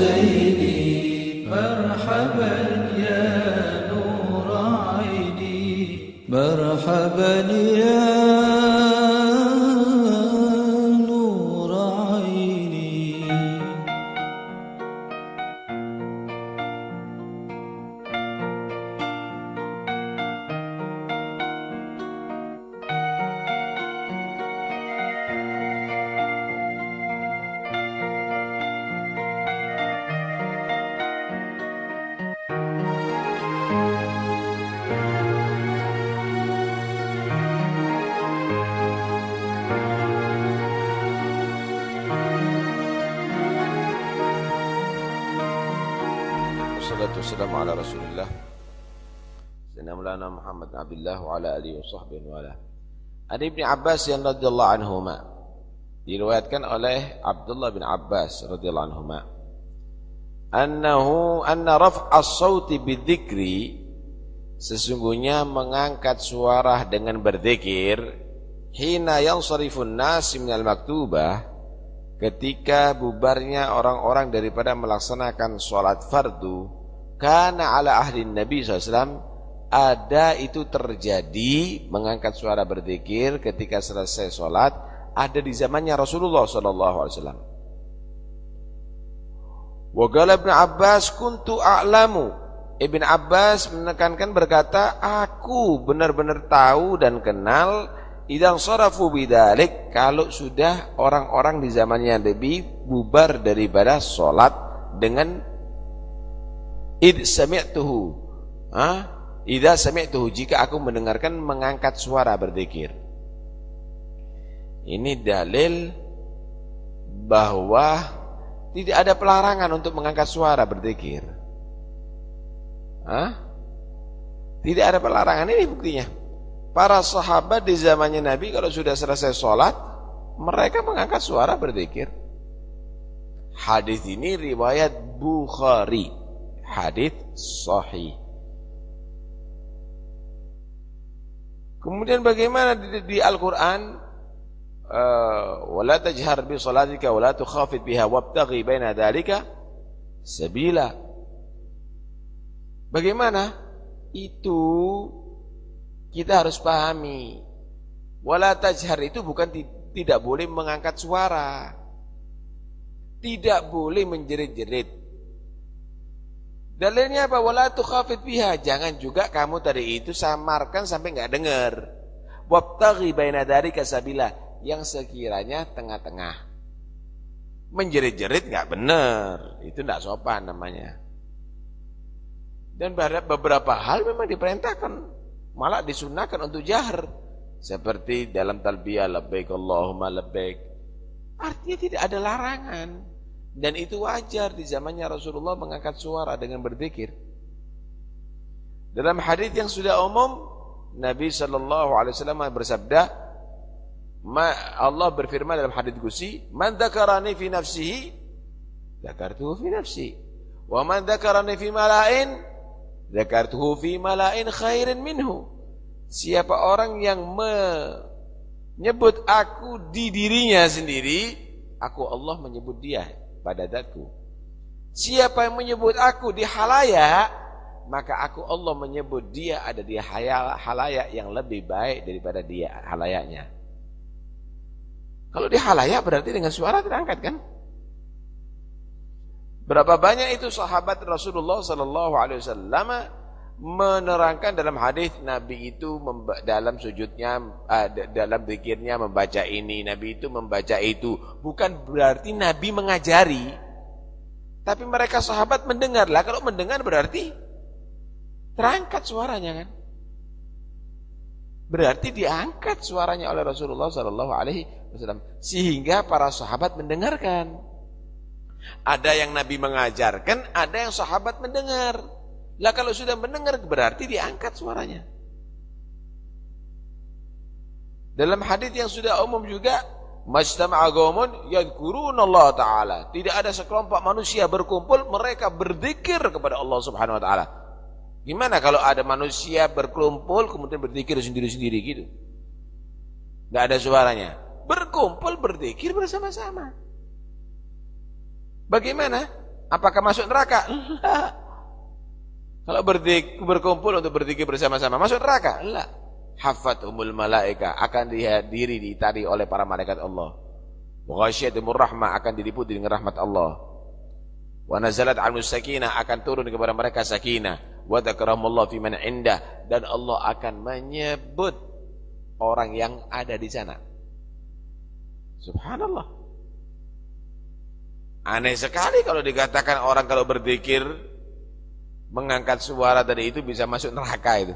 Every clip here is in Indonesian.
حسيني مرحبا. والصلاة والسلام على رسول الله سيدنا مولانا محمد بن عبد الله وعلى آله وصحبه وعلى Ada Ibni Abbas yang radhiyallahu anhuma diriwayatkan oleh Abdullah bin Abbas radhiyallahu anhuma annahu anna raf'a as-sauti bidzikri sesungguhnya mengangkat suara dengan berzikir hina yansarifun nas minal maktubah ketika bubarnya orang-orang daripada melaksanakan sholat fardu karena ala ahli Nabi SAW ada itu terjadi mengangkat suara berzikir ketika selesai sholat ada di zamannya Rasulullah SAW Wagala Ibn Abbas kuntu a'lamu. Ibn Abbas menekankan berkata aku benar-benar tahu dan kenal idang sarafu bidalik. Kalau sudah orang-orang di zamannya Nabi bubar daripada sholat dengan id sami'tuhu. Ha? Idza sami'tuhu. Jika aku mendengarkan mengangkat suara berzikir ini dalil bahwa tidak ada pelarangan untuk mengangkat suara berzikir Hah? Tidak ada pelarangan. Ini buktinya. Para sahabat di zamannya Nabi kalau sudah selesai sholat Mereka mengangkat suara berzikir Hadis ini riwayat Bukhari Hadis sahih Kemudian bagaimana di, di Al-Quran wala tajhar bi salatika wala tukhafit biha wabtaghi baina dhalika sabila Bagaimana? Itu kita harus pahami. Wala tajhar itu bukan tidak boleh mengangkat suara. Tidak boleh menjerit-jerit. Dalilnya apa? Wala tukhafit biha. Jangan juga kamu tadi itu samarkan sampai enggak dengar. Wabtaghi baina dzalika sabila. Yang sekiranya tengah-tengah. Menjerit-jerit enggak benar. Itu enggak sopan namanya. Dan beberapa hal memang diperintahkan, malah disunahkan untuk jahar. Seperti dalam talbiyah labbaik Allahumma labbaik. Artinya tidak ada larangan. Dan itu wajar di zamannya Rasulullah mengangkat suara dengan berzikir. Dalam hadis yang sudah umum, Nabi sallallahu alaihi wasallam bersabda, Allah berfirman dalam hadis qudsi, "Man dzakarani fi nafsihi, dzakartuhu fi nafsi. Wa man dzakarani fi mala'in, Zakartuhu fi mala'in khairin minhu. Siapa orang yang menyebut aku di dirinya sendiri, aku Allah menyebut dia pada zatku. Siapa yang menyebut aku di halayak, maka aku Allah menyebut dia ada di halayak yang lebih baik daripada dia halayaknya. Kalau di halayak berarti dengan suara terangkat kan? Berapa banyak itu sahabat Rasulullah sallallahu alaihi wasallam menerangkan dalam hadis Nabi itu dalam sujudnya dalam zikirnya membaca ini, Nabi itu membaca itu. Bukan berarti Nabi mengajari. Tapi mereka sahabat mendengarlah. Kalau mendengar berarti terangkat suaranya kan? Berarti diangkat suaranya oleh Rasulullah sallallahu alaihi wasallam sehingga para sahabat mendengarkan. Ada yang Nabi mengajarkan, ada yang sahabat mendengar. Lah kalau sudah mendengar berarti diangkat suaranya. Dalam hadis yang sudah umum juga, majtama'a qaumun Allah taala. Tidak ada sekelompok manusia berkumpul mereka berzikir kepada Allah Subhanahu wa taala. Gimana kalau ada manusia berkumpul kemudian berzikir sendiri-sendiri gitu? Tidak ada suaranya. Berkumpul berzikir bersama-sama. Bagaimana? Apakah masuk neraka? Enggak. Kalau berdik, berkumpul untuk berzikir bersama-sama, masuk neraka? Enggak. umul malaika akan dihadiri ditari oleh para malaikat Allah. Ghasyiatumur rahmah akan diliputi dengan rahmat Allah. Wa nazalat al sakinah akan turun kepada mereka sakinah. Wa dzakarakumullah fi man indah dan Allah akan menyebut orang yang ada di sana. Subhanallah. Aneh sekali kalau dikatakan orang kalau berzikir mengangkat suara tadi itu bisa masuk neraka itu.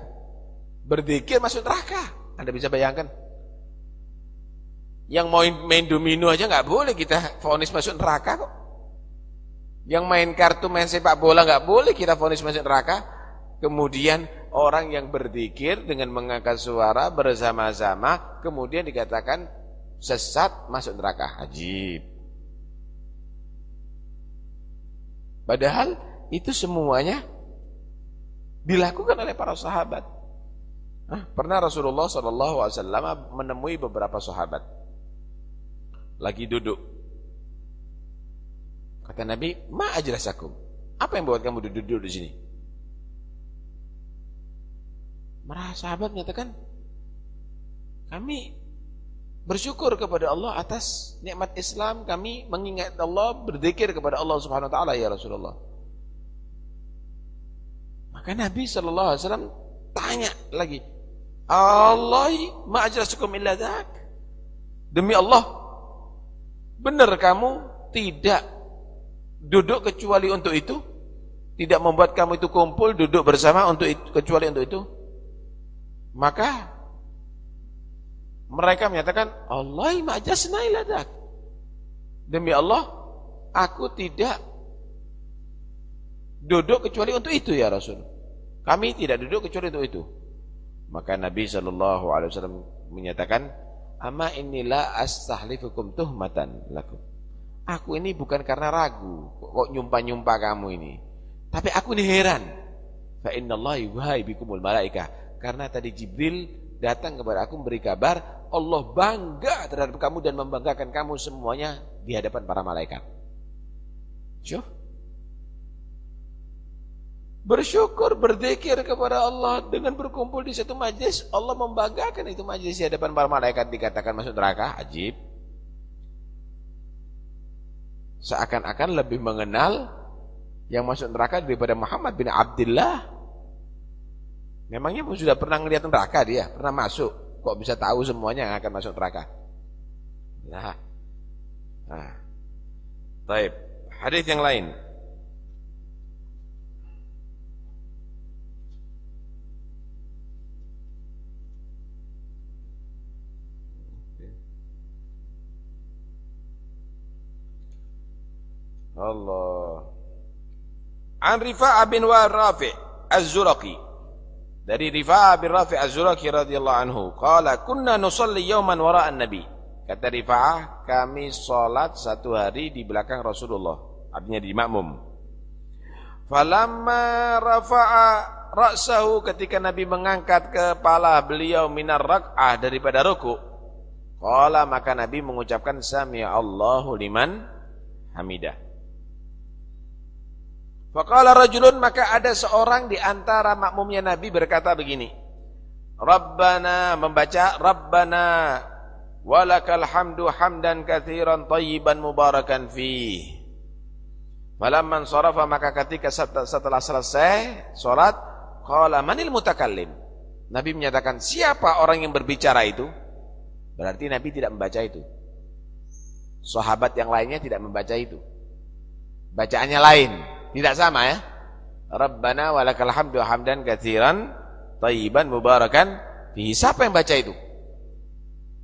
Berzikir masuk neraka. Anda bisa bayangkan? Yang main main domino aja nggak boleh kita vonis masuk neraka kok. Yang main kartu, main sepak bola nggak boleh kita vonis masuk neraka. Kemudian orang yang berzikir dengan mengangkat suara bersama-sama, kemudian dikatakan sesat masuk neraka. Ajib. Padahal itu semuanya dilakukan oleh para sahabat. Nah, pernah Rasulullah SAW menemui beberapa sahabat lagi duduk. Kata Nabi, "Ma ajlasakum?" Apa yang buat kamu duduk-duduk di sini? Merasa sahabat menyatakan, "Kami bersyukur kepada Allah atas nikmat Islam, kami mengingat Allah, berzikir kepada Allah Subhanahu wa taala ya Rasulullah." Maka Nabi wasallam tanya lagi, "Allah ma ajlasukum illa dzak?" Demi Allah, benar kamu tidak duduk kecuali untuk itu? Tidak membuat kamu itu kumpul duduk bersama untuk itu, kecuali untuk itu? Maka mereka menyatakan Allah ma ajasna illa dzak. Demi Allah, aku tidak duduk kecuali untuk itu ya Rasul. Kami tidak duduk kecuali untuk itu. Maka Nabi Wasallam menyatakan, Ama inilah astahlifukum tuhmatan lakum. Aku ini bukan karena ragu, kok nyumpah-nyumpah kamu ini. Tapi aku ini heran. Fa innallahi wahai bikumul malaika. Karena tadi Jibril datang kepada aku memberi kabar, Allah bangga terhadap kamu dan membanggakan kamu semuanya di hadapan para malaikat. Syuh, bersyukur, berzikir kepada Allah dengan berkumpul di satu majlis, Allah membanggakan itu majlis di hadapan para malaikat dikatakan masuk neraka, ajib. Seakan-akan lebih mengenal yang masuk neraka daripada Muhammad bin Abdullah. Memangnya sudah pernah melihat neraka dia, pernah masuk, kok bisa tahu semuanya yang akan masuk neraka? Nah. Nah. Baik, hadis yang lain. Allah. An Rifa'ah bin Wa Rafi' Az-Zuraqi. Dari Rifa'ah bin Rafi' Az-Zuraqi radhiyallahu anhu, qala kunna nusalli yawman wara'an Nabi. Kata Rifa'ah, kami salat satu hari di belakang Rasulullah, artinya di makmum. Falamma rafa'a ra'sahu ketika Nabi mengangkat kepala beliau minar rak'ah daripada ruku. Qala maka Nabi mengucapkan sami Allahu liman hamidah. Faqala rajulun maka ada seorang di antara makmumnya Nabi berkata begini. Rabbana membaca Rabbana walakal hamdu hamdan katsiran tayyiban mubarakan fi. Falamman sarafa maka ketika setelah selesai salat qala manil mutakallim. Nabi menyatakan siapa orang yang berbicara itu? Berarti Nabi tidak membaca itu. Sahabat yang lainnya tidak membaca itu. Bacaannya lain. Tidak sama ya. Rabbana walakal hamdu hamdan katsiran tayyiban mubarakan fihi. Siapa yang baca itu?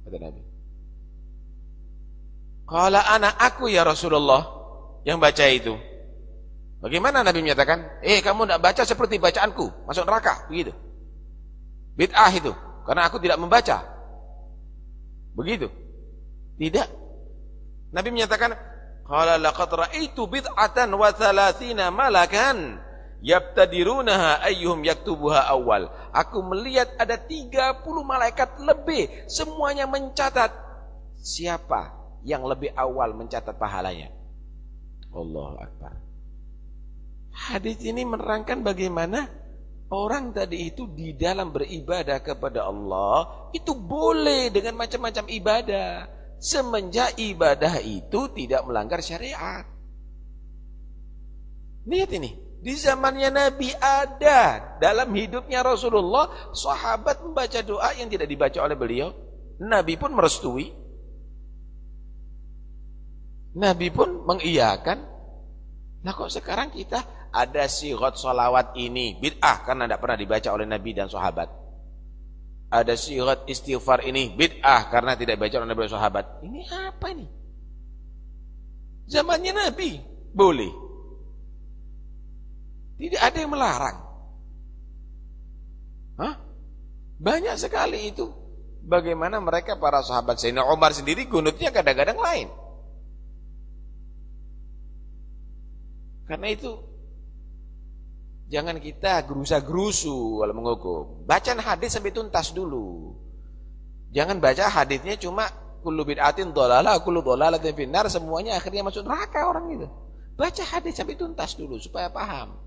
Kata Nabi. Qala ana aku ya Rasulullah yang baca itu. Bagaimana Nabi menyatakan? Eh kamu tidak baca seperti bacaanku, masuk neraka, begitu. Bid'ah itu, karena aku tidak membaca. Begitu. Tidak. Nabi menyatakan, Qala laqad ra'aitu bid'atan wa thalathina malakan yabtadirunaha ayyuhum yaktubuha awal. Aku melihat ada 30 malaikat lebih semuanya mencatat siapa yang lebih awal mencatat pahalanya. Allah akbar. Hadis ini menerangkan bagaimana orang tadi itu di dalam beribadah kepada Allah itu boleh dengan macam-macam ibadah semenjak ibadah itu tidak melanggar syariat. Lihat ini, di zamannya Nabi ada dalam hidupnya Rasulullah sahabat membaca doa yang tidak dibaca oleh beliau. Nabi pun merestui. Nabi pun mengiyakan. Nah kok sekarang kita ada sigot solawat ini bid'ah karena tidak pernah dibaca oleh Nabi dan sahabat. Ada sigot istighfar ini bid'ah karena tidak dibaca oleh Nabi sahabat. Ini apa ini? Zamannya Nabi boleh. Tidak ada yang melarang. Hah? Banyak sekali itu. Bagaimana mereka para sahabat Sayyidina Umar sendiri gunutnya kadang-kadang lain. Karena itu Jangan kita gerusa-gerusu kalau menghukum. Baca hadis sampai tuntas dulu. Jangan baca hadisnya cuma kullu bid'atin dhalalah, kullu dhalalatin finnar, semuanya akhirnya masuk neraka orang itu. Baca hadis sampai tuntas dulu supaya paham.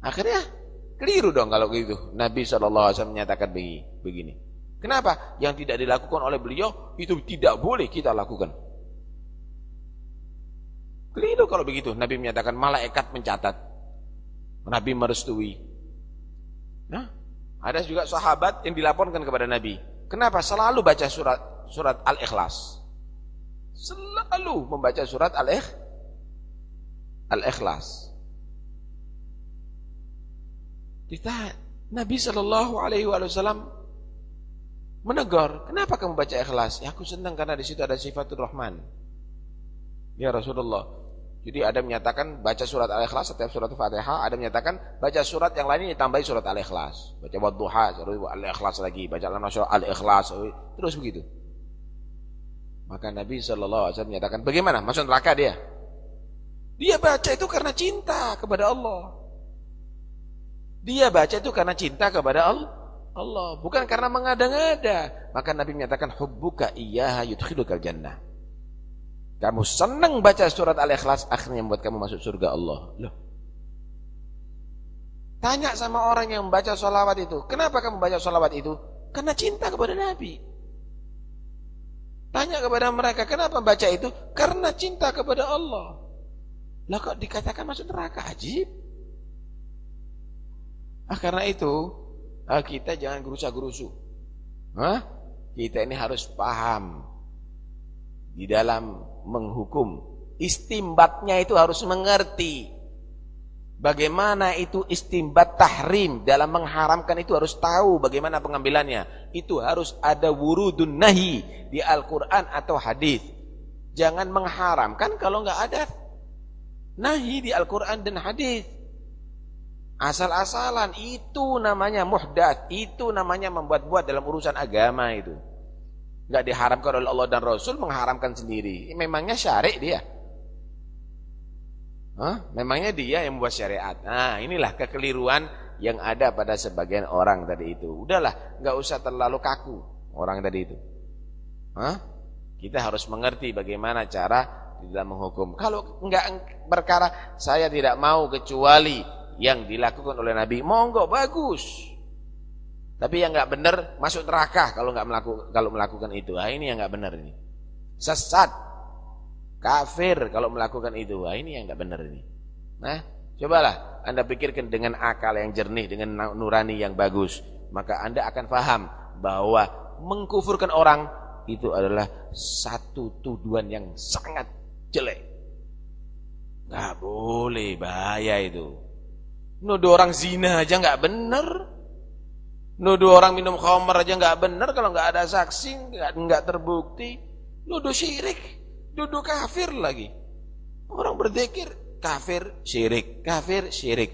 Akhirnya keliru dong kalau gitu. Nabi SAW menyatakan begini. Kenapa? Yang tidak dilakukan oleh beliau itu tidak boleh kita lakukan. Keliru kalau begitu. Nabi menyatakan malaikat mencatat. Nabi merestui. Nah, ada juga sahabat yang dilaporkan kepada Nabi. Kenapa selalu baca surat surat Al-Ikhlas? Selalu membaca surat Al-Ikhlas. Kita Nabi Shallallahu Alaihi Wasallam menegur, kenapa kamu baca ikhlas? Ya, aku senang karena di situ ada sifatul Rahman. Ya Rasulullah, jadi ada menyatakan baca surat Al-Ikhlas setiap surat Fatihah, ada menyatakan baca surat yang lainnya ditambahi surat Al-Ikhlas. Baca Wadduha, Al-Ikhlas lagi, baca Al-Ikhlas, terus begitu. Maka Nabi SAW menyatakan, bagaimana? Masuk neraka dia? Dia baca itu karena cinta kepada Allah. Dia baca itu karena cinta kepada Allah. Allah, bukan karena mengada-ngada. Maka Nabi menyatakan hubbuka iyyaha yudkhilukal jannah. Kamu senang baca surat Al-Ikhlas akhirnya membuat kamu masuk surga Allah. Loh. Tanya sama orang yang membaca sholawat itu. Kenapa kamu baca sholawat itu? Karena cinta kepada Nabi. Tanya kepada mereka, kenapa baca itu? Karena cinta kepada Allah. Lah kok dikatakan masuk neraka? Ajib. Ah karena itu, ah, kita jangan gerusa-gerusu. Hah? Kita ini harus paham di dalam menghukum. Istimbatnya itu harus mengerti. Bagaimana itu istimbat tahrim dalam mengharamkan itu harus tahu bagaimana pengambilannya. Itu harus ada wurudun nahi di Al-Quran atau hadis. Jangan mengharamkan kalau nggak ada nahi di Al-Quran dan hadis. Asal-asalan itu namanya muhdat, itu namanya membuat-buat dalam urusan agama itu nggak diharamkan oleh Allah dan Rasul mengharamkan sendiri. Memangnya syari dia. Hah? Memangnya dia yang membuat syariat. Nah, inilah kekeliruan yang ada pada sebagian orang tadi itu. Udahlah, nggak usah terlalu kaku orang tadi itu. Hah? Kita harus mengerti bagaimana cara di dalam menghukum. Kalau nggak perkara saya tidak mau kecuali yang dilakukan oleh Nabi, monggo bagus. Tapi yang nggak benar masuk neraka kalau nggak melakukan kalau melakukan itu. Ah ini yang nggak benar ini. Sesat, kafir kalau melakukan itu. Ah ini yang nggak benar ini. Nah, cobalah anda pikirkan dengan akal yang jernih, dengan nurani yang bagus, maka anda akan paham bahwa mengkufurkan orang itu adalah satu tuduhan yang sangat jelek. Nggak boleh, bahaya itu. Nuduh orang zina aja nggak benar. Nuduh orang minum khamar aja nggak benar kalau nggak ada saksi, nggak terbukti. Nuduh syirik, nuduh kafir lagi. Orang berzikir kafir, syirik, kafir, syirik.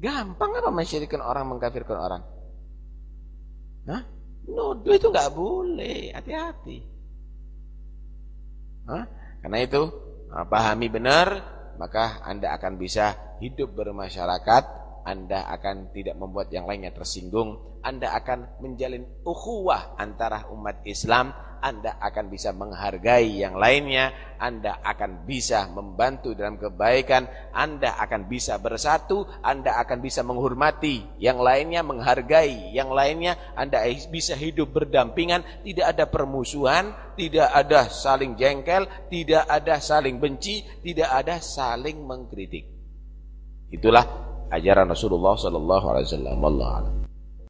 Gampang apa mensyirikan orang, mengkafirkan orang? Hah? Nuduh itu nggak boleh, hati-hati. Hah? Karena itu, pahami benar, maka Anda akan bisa hidup bermasyarakat anda akan tidak membuat yang lainnya tersinggung. Anda akan menjalin ukhuwah antara umat Islam. Anda akan bisa menghargai yang lainnya, Anda akan bisa membantu dalam kebaikan, Anda akan bisa bersatu, Anda akan bisa menghormati yang lainnya, menghargai yang lainnya, Anda bisa hidup berdampingan, tidak ada permusuhan, tidak ada saling jengkel, tidak ada saling benci, tidak ada saling mengkritik. Itulah ajaran Rasulullah sallallahu alaihi wasallam. Wallahu a'lam.